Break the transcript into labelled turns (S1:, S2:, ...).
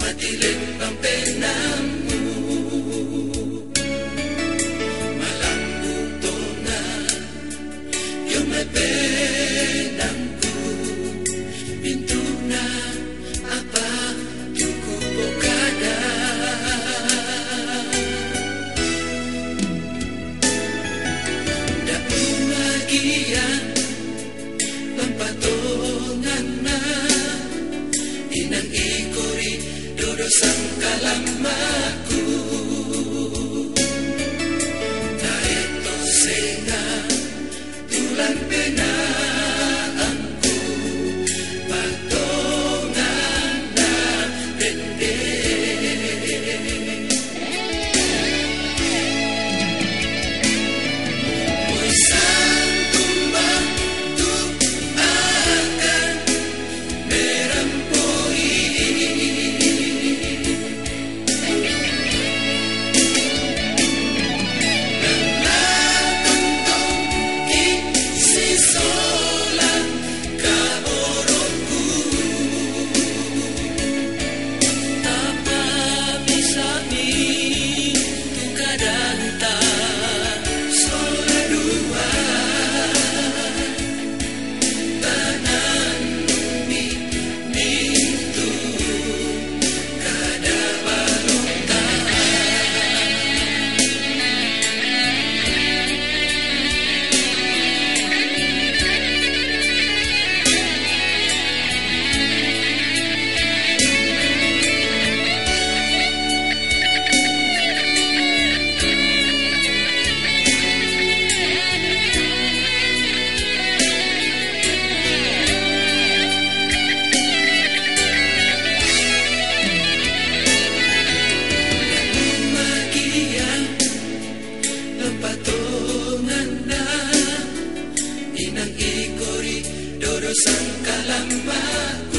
S1: Madilim ang penang Pero Santa la لما